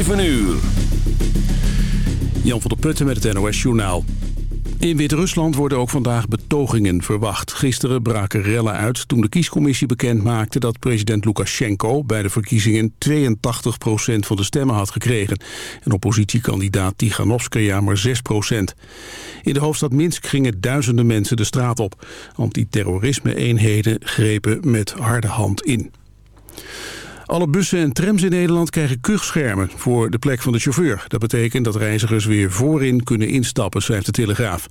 7 uur. Jan van der Putten met het NOS Journaal. In Wit-Rusland worden ook vandaag betogingen verwacht. Gisteren braken rellen uit toen de kiescommissie bekend maakte dat president Lukashenko bij de verkiezingen 82% van de stemmen had gekregen. En oppositiekandidaat Tiganovskaya maar 6% In de hoofdstad Minsk gingen duizenden mensen de straat op. Antiterrorisme-eenheden grepen met harde hand in. Alle bussen en trams in Nederland krijgen kuchschermen voor de plek van de chauffeur. Dat betekent dat reizigers weer voorin kunnen instappen, schrijft de Telegraaf.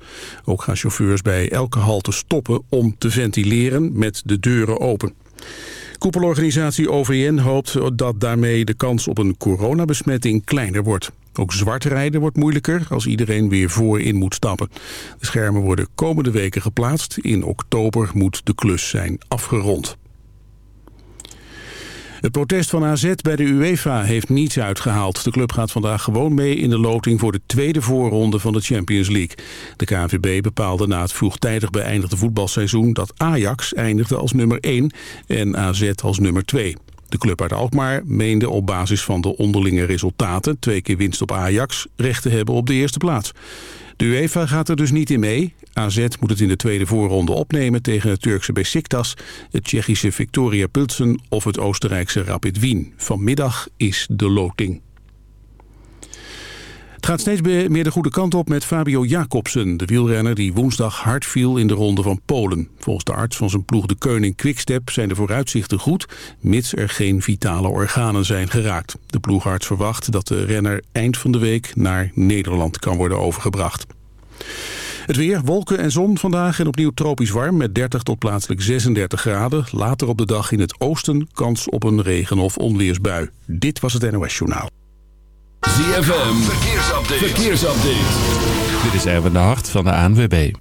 Ook gaan chauffeurs bij elke halte stoppen om te ventileren met de deuren open. Koepelorganisatie OVN hoopt dat daarmee de kans op een coronabesmetting kleiner wordt. Ook zwart rijden wordt moeilijker als iedereen weer voorin moet stappen. De schermen worden komende weken geplaatst. In oktober moet de klus zijn afgerond. Het protest van AZ bij de UEFA heeft niets uitgehaald. De club gaat vandaag gewoon mee in de loting voor de tweede voorronde van de Champions League. De KNVB bepaalde na het vroegtijdig beëindigde voetbalseizoen dat Ajax eindigde als nummer 1 en AZ als nummer 2. De club uit Alkmaar meende op basis van de onderlinge resultaten... twee keer winst op Ajax, recht te hebben op de eerste plaats. De UEFA gaat er dus niet in mee. AZ moet het in de tweede voorronde opnemen tegen het Turkse Besiktas... het Tsjechische Victoria Pilsen of het Oostenrijkse Rapid Wien. Vanmiddag is de loting. Het gaat steeds meer de goede kant op met Fabio Jacobsen, de wielrenner die woensdag hard viel in de ronde van Polen. Volgens de arts van zijn ploeg de Keuning Quickstep zijn de vooruitzichten goed, mits er geen vitale organen zijn geraakt. De ploegarts verwacht dat de renner eind van de week naar Nederland kan worden overgebracht. Het weer, wolken en zon vandaag en opnieuw tropisch warm met 30 tot plaatselijk 36 graden. Later op de dag in het oosten kans op een regen- of onweersbui. Dit was het NOS Journaal. ZFM, verkeersupdate. verkeersupdate. Dit is Erwin de Hart van de ANWB.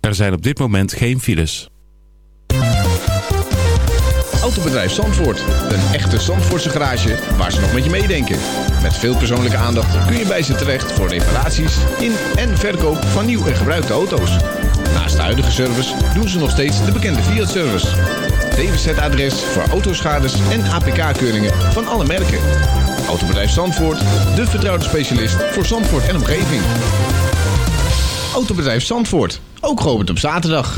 Er zijn op dit moment geen files. Autobedrijf Zandvoort. Een echte Zandvoortse garage waar ze nog met je meedenken. Met veel persoonlijke aandacht kun je bij ze terecht voor reparaties in en verkoop van nieuw en gebruikte auto's. Naast de huidige service doen ze nog steeds de bekende Fiat-service. DWZ-adres voor autoschades en APK-keuringen van alle merken. Autobedrijf Zandvoort, de vertrouwde specialist voor Zandvoort en omgeving. Autobedrijf Zandvoort, ook geopend op zaterdag.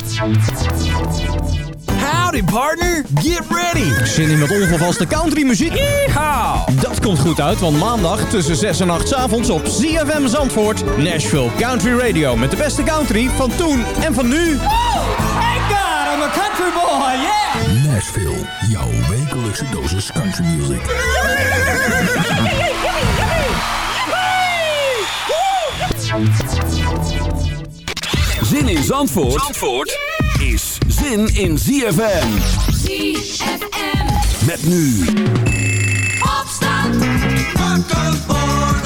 Howdy partner, get ready! Zin in met ongevaste countrymuziek? Yeehaw! Dat komt goed uit, want maandag tussen 6 en 8 s avonds op ZFM Zandvoort... Nashville Country Radio met de beste country van toen en van nu. Oh, thank God, I'm a country boy, yeah! Nashville, jouw wekelijkse dosis country music. Zin in Zandvoort, Zandvoort is zin in ZFM. ZFM. Met nu. Opstand. Wakker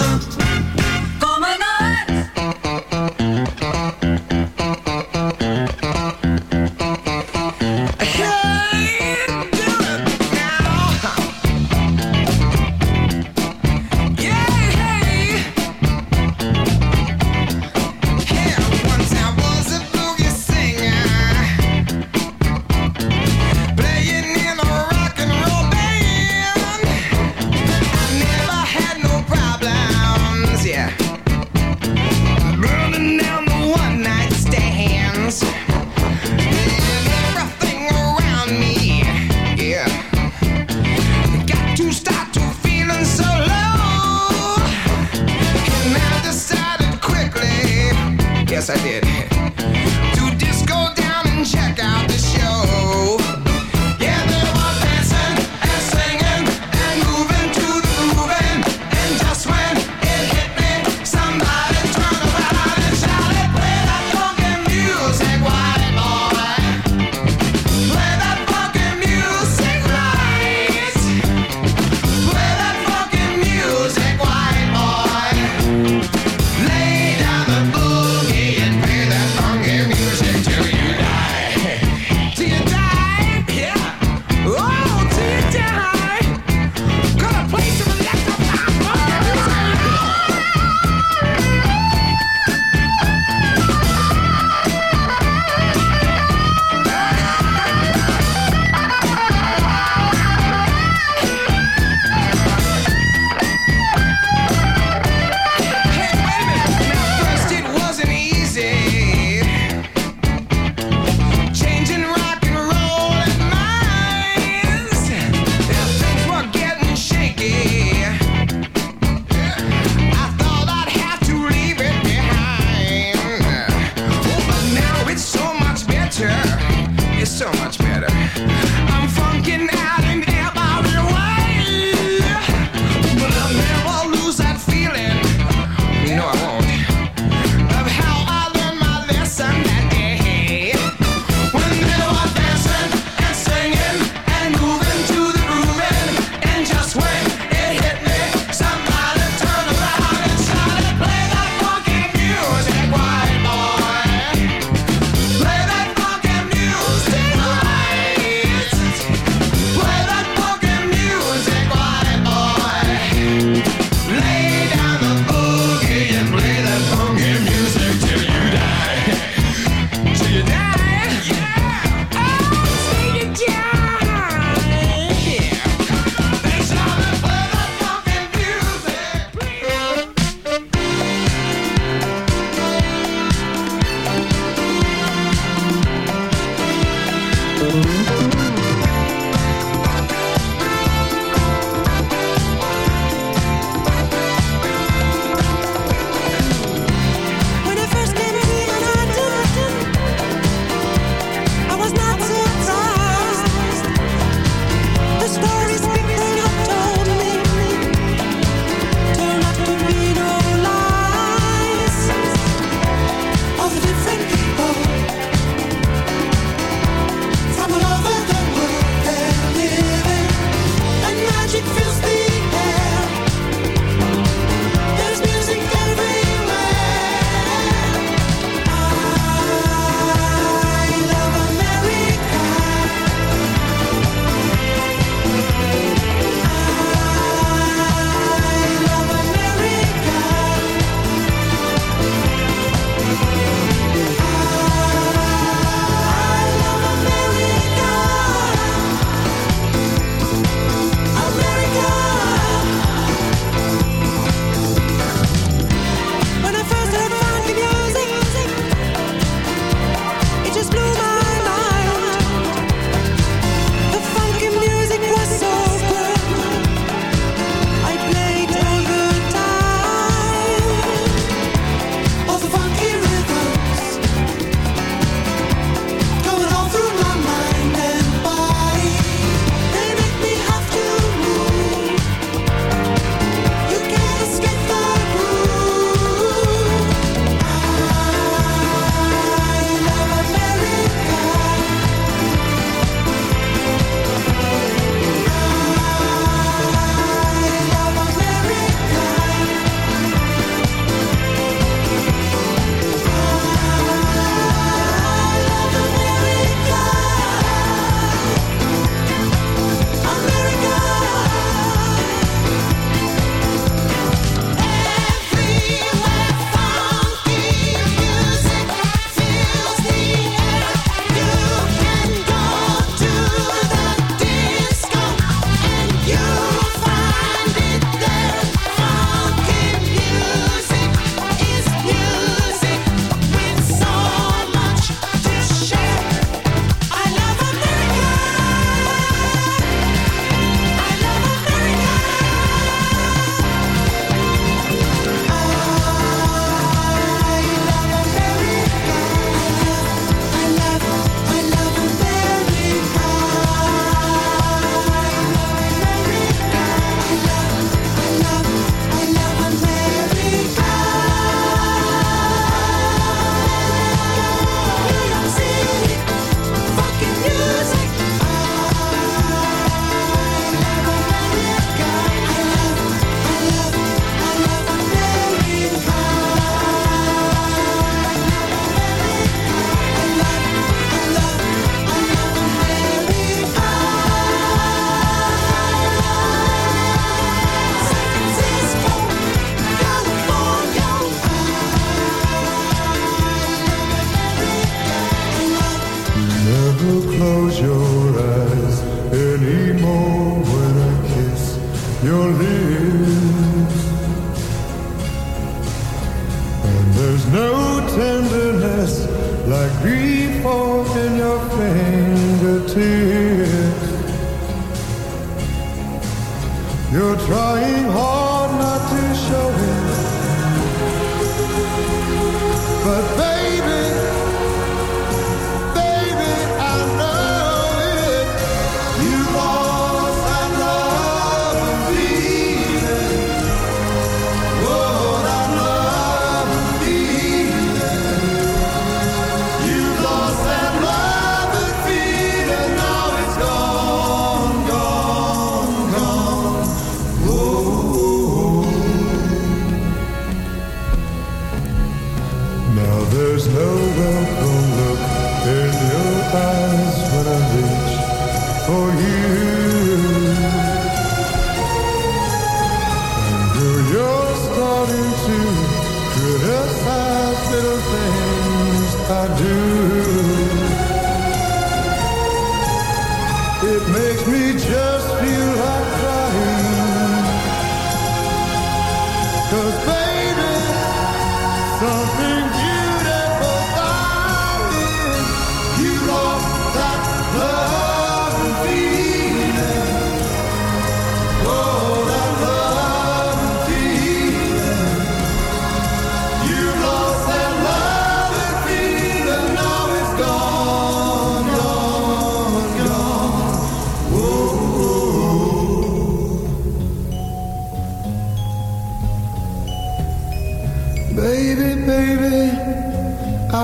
Cause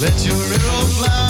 Let your arrow fly,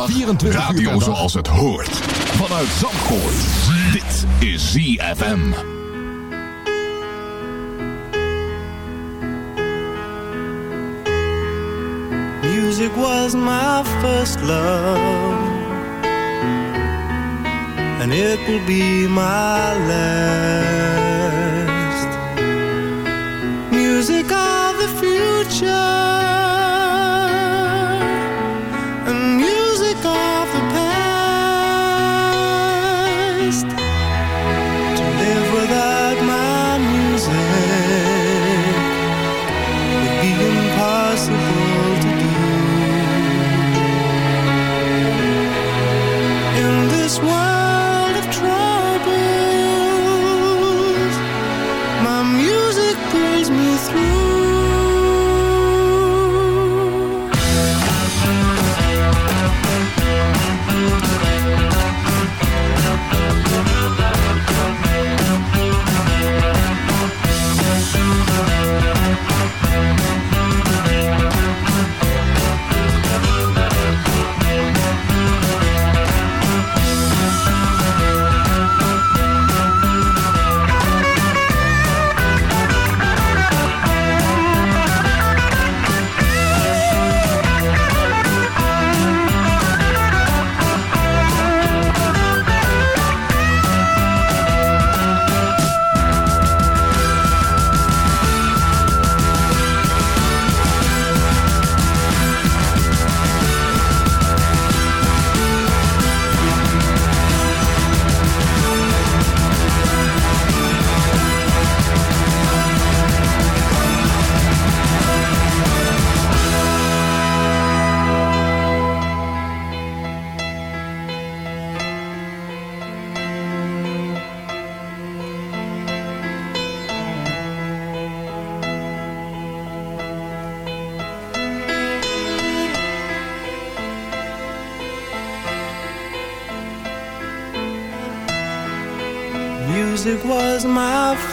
zaterdag. 24 radio uur zoals het hoort. Vanuit Zandvoort. Dit is ZFM. Music was my first love. And it will be my last. Music of the future. waste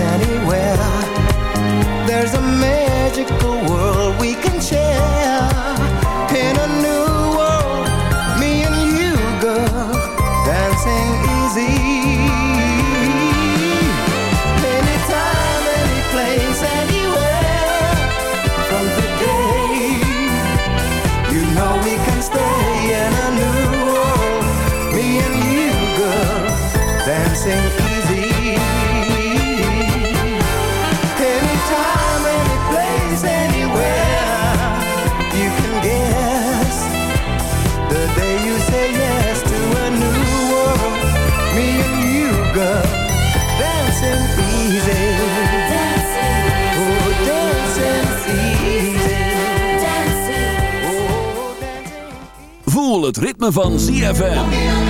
any het ritme van ZFM.